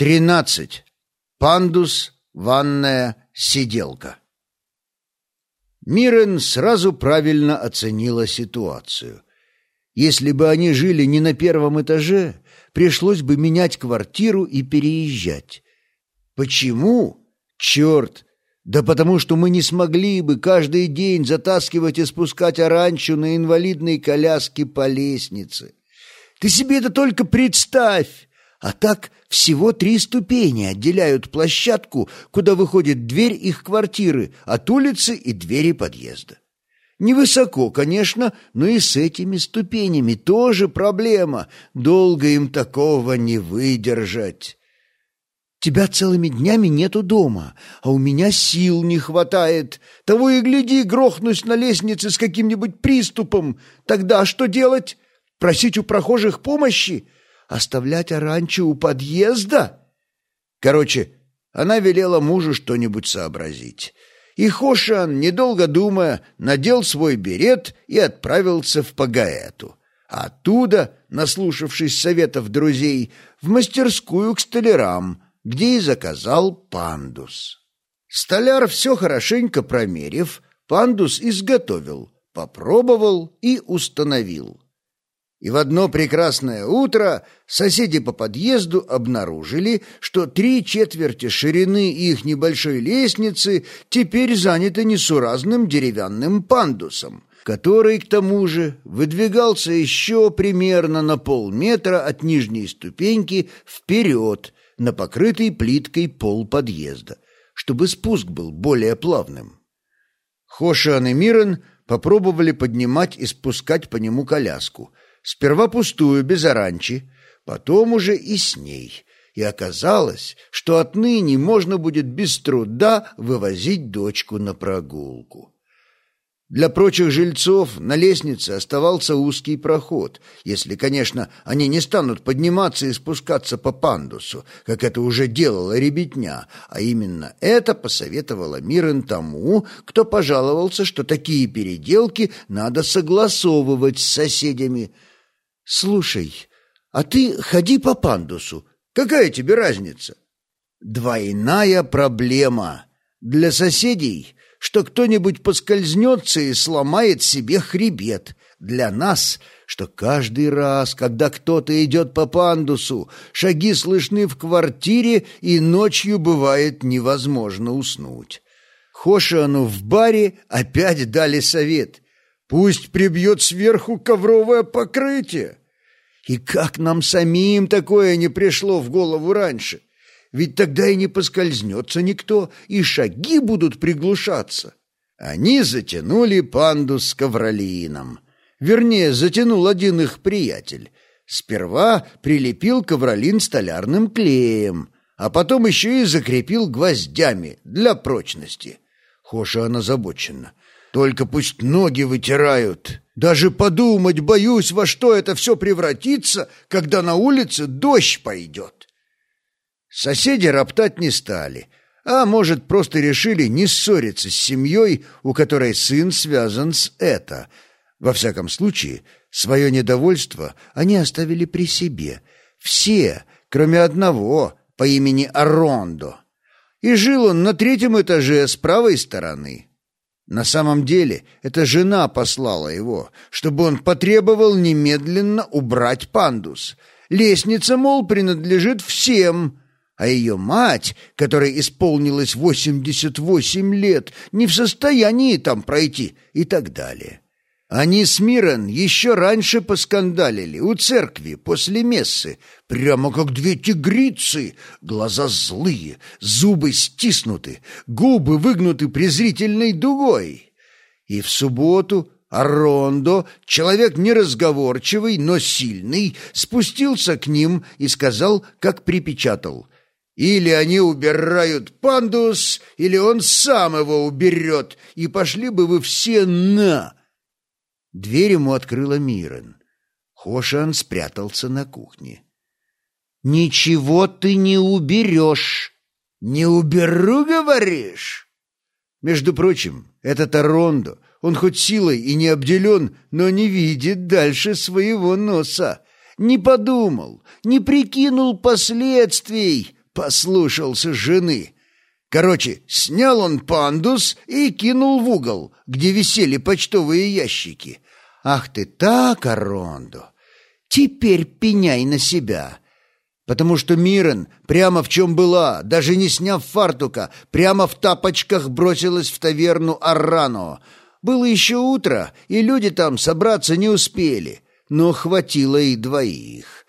Тринадцать. Пандус, ванная, сиделка. Мирен сразу правильно оценила ситуацию. Если бы они жили не на первом этаже, пришлось бы менять квартиру и переезжать. Почему? Черт! Да потому что мы не смогли бы каждый день затаскивать и спускать оранчу на инвалидной коляске по лестнице. Ты себе это только представь! А так всего три ступени отделяют площадку, куда выходит дверь их квартиры, от улицы и двери подъезда. Невысоко, конечно, но и с этими ступенями тоже проблема. Долго им такого не выдержать. Тебя целыми днями нету дома, а у меня сил не хватает. Того и гляди, грохнусь на лестнице с каким-нибудь приступом. Тогда что делать? Просить у прохожих помощи? Оставлять оранчо у подъезда? Короче, она велела мужу что-нибудь сообразить. И Хошан, недолго думая, надел свой берет и отправился в Пагаэту. А оттуда, наслушавшись советов друзей, в мастерскую к столярам, где и заказал пандус. Столяр, все хорошенько промерив, пандус изготовил, попробовал и установил. И в одно прекрасное утро соседи по подъезду обнаружили, что три четверти ширины их небольшой лестницы теперь заняты несуразным деревянным пандусом, который, к тому же, выдвигался еще примерно на полметра от нижней ступеньки вперед на покрытый плиткой пол подъезда, чтобы спуск был более плавным. Хошиан и Мирон попробовали поднимать и спускать по нему коляску – Сперва пустую, без оранчи, потом уже и с ней. И оказалось, что отныне можно будет без труда вывозить дочку на прогулку. Для прочих жильцов на лестнице оставался узкий проход, если, конечно, они не станут подниматься и спускаться по пандусу, как это уже делала ребятня, а именно это посоветовала Мирен тому, кто пожаловался, что такие переделки надо согласовывать с соседями – «Слушай, а ты ходи по пандусу. Какая тебе разница?» «Двойная проблема. Для соседей, что кто-нибудь поскользнется и сломает себе хребет. Для нас, что каждый раз, когда кто-то идет по пандусу, шаги слышны в квартире и ночью бывает невозможно уснуть». Хошиану в баре опять дали совет. «Пусть прибьет сверху ковровое покрытие». И как нам самим такое не пришло в голову раньше? Ведь тогда и не поскользнется никто, и шаги будут приглушаться. Они затянули панду с ковролином. Вернее, затянул один их приятель. Сперва прилепил ковролин столярным клеем, а потом еще и закрепил гвоздями для прочности. Хоша она озабочена. Только пусть ноги вытирают. Даже подумать боюсь, во что это все превратится, когда на улице дождь пойдет. Соседи роптать не стали, а может, просто решили не ссориться с семьей, у которой сын связан с это. Во всяком случае, свое недовольство они оставили при себе. Все, кроме одного, по имени Арондо. И жил он на третьем этаже с правой стороны. На самом деле, это жена послала его, чтобы он потребовал немедленно убрать пандус. Лестница, мол, принадлежит всем, а ее мать, которой исполнилось 88 лет, не в состоянии там пройти и так далее. Они с Мирон еще раньше поскандалили у церкви после мессы, прямо как две тигрицы, глаза злые, зубы стиснуты, губы выгнуты презрительной дугой. И в субботу Арондо, человек неразговорчивый, но сильный, спустился к ним и сказал, как припечатал, «Или они убирают пандус, или он сам его уберет, и пошли бы вы все на!» Дверь ему открыла Мирен. Хошан спрятался на кухне. «Ничего ты не уберешь!» «Не уберу, говоришь?» Между прочим, это Тарондо. Он хоть силой и не обделен, но не видит дальше своего носа. Не подумал, не прикинул последствий. послушался жены. Короче, снял он пандус и кинул в угол, где висели почтовые ящики. Ах ты так, Арондо! Теперь пеняй на себя. Потому что Мирен прямо в чем была, даже не сняв фартука, прямо в тапочках бросилась в таверну Аррано. Было еще утро, и люди там собраться не успели, но хватило и двоих.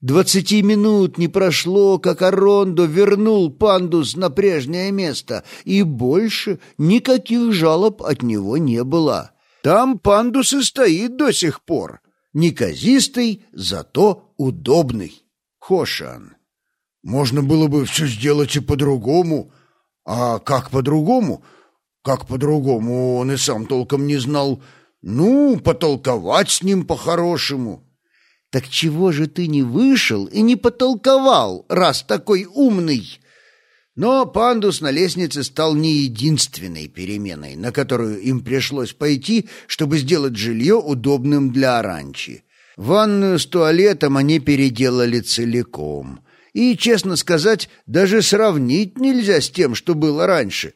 Двадцати минут не прошло, как Арондо вернул пандус на прежнее место, и больше никаких жалоб от него не было. Там пандус и стоит до сих пор. Неказистый, зато удобный. Хошан. Можно было бы все сделать и по-другому. А как по-другому? Как по-другому, он и сам толком не знал. Ну, потолковать с ним по-хорошему. Так чего же ты не вышел и не потолковал, раз такой умный? Но пандус на лестнице стал не единственной переменой, на которую им пришлось пойти, чтобы сделать жилье удобным для оранчи. Ванную с туалетом они переделали целиком. И, честно сказать, даже сравнить нельзя с тем, что было раньше.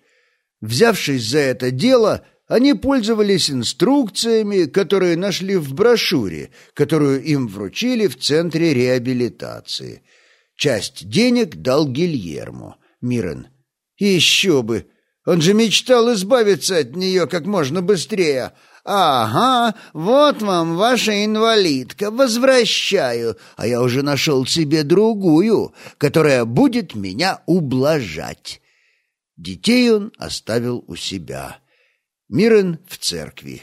Взявшись за это дело, они пользовались инструкциями, которые нашли в брошюре, которую им вручили в центре реабилитации. Часть денег дал Гильермо. Мирен. Еще бы! Он же мечтал избавиться от нее как можно быстрее. «Ага, вот вам ваша инвалидка, возвращаю, а я уже нашел себе другую, которая будет меня ублажать». Детей он оставил у себя. Мирен в церкви.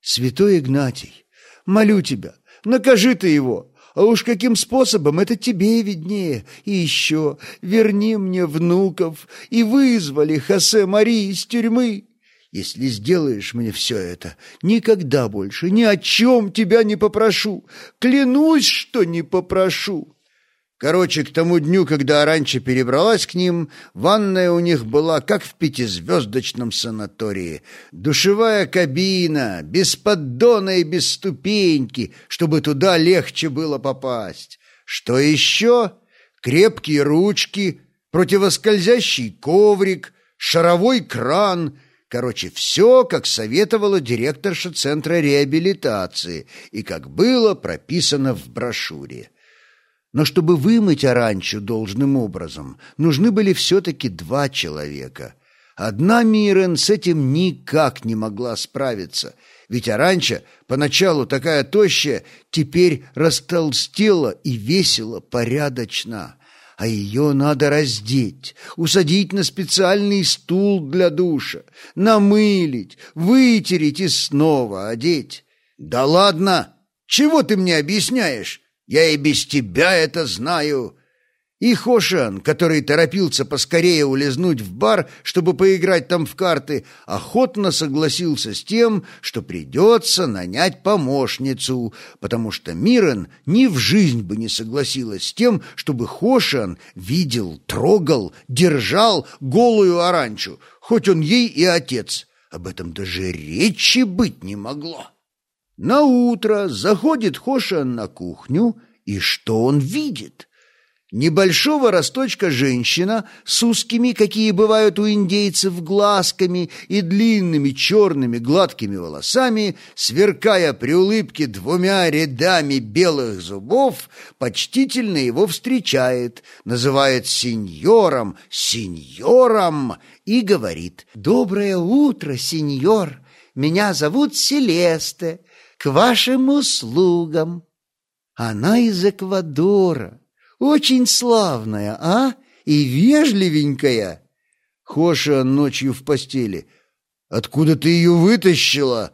«Святой Игнатий, молю тебя, накажи ты его, а уж каким способом, это тебе виднее. И еще верни мне внуков и вызвали Хосе Мари из тюрьмы. Если сделаешь мне все это, никогда больше ни о чем тебя не попрошу. Клянусь, что не попрошу. Короче, к тому дню, когда Аранча перебралась к ним, ванная у них была как в пятизвездочном санатории. Душевая кабина, без поддона и без ступеньки, чтобы туда легче было попасть. Что еще? Крепкие ручки, противоскользящий коврик, шаровой кран — Короче, все, как советовала директорша Центра реабилитации и как было прописано в брошюре. Но чтобы вымыть оранчу должным образом, нужны были все-таки два человека. Одна Мирен с этим никак не могла справиться, ведь оранча, поначалу такая тощая, теперь растолстела и весила порядочно. А ее надо раздеть, усадить на специальный стул для душа, намылить, вытереть и снова одеть. «Да ладно! Чего ты мне объясняешь?» Я и без тебя это знаю. И Хошан, который торопился поскорее улизнуть в бар, чтобы поиграть там в карты, охотно согласился с тем, что придется нанять помощницу, потому что Мирен ни в жизнь бы не согласилась с тем, чтобы Хошан видел, трогал, держал голую оранчу, хоть он ей и отец. Об этом даже речи быть не могло. На утро заходит Хоша на кухню, и что он видит? Небольшого росточка женщина с узкими, какие бывают у индейцев, глазками и длинными черными гладкими волосами, сверкая при улыбке двумя рядами белых зубов, почтительно его встречает, называет сеньором, сеньором и говорит «Доброе утро, сеньор! Меня зовут Селесте к вашим услугам. Она из Эквадора, очень славная, а? И вежливенькая. Хоша ночью в постели. Откуда ты ее вытащила?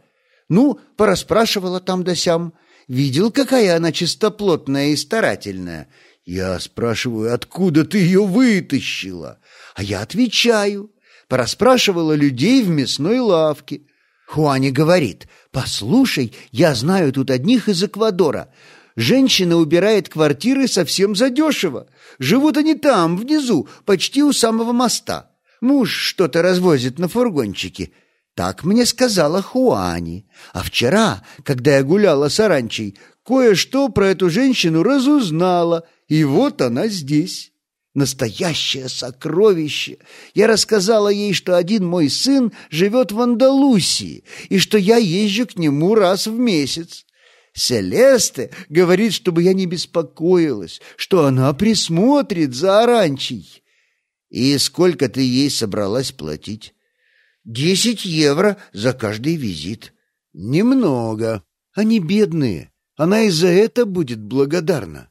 Ну, порасспрашивала там да сям. Видел, какая она чистоплотная и старательная. Я спрашиваю, откуда ты ее вытащила? А я отвечаю. Порасспрашивала людей в мясной лавке. Хуани говорит, «Послушай, я знаю тут одних из Эквадора. Женщина убирает квартиры совсем задешево. Живут они там, внизу, почти у самого моста. Муж что-то развозит на фургончике». Так мне сказала Хуани. А вчера, когда я гуляла с Аранчей, кое-что про эту женщину разузнала, и вот она здесь. Настоящее сокровище. Я рассказала ей, что один мой сын живет в Андалусии и что я езжу к нему раз в месяц. Селесте говорит, чтобы я не беспокоилась, что она присмотрит за Аранчей. И сколько ты ей собралась платить? Десять евро за каждый визит. Немного. Они бедные. Она и за это будет благодарна.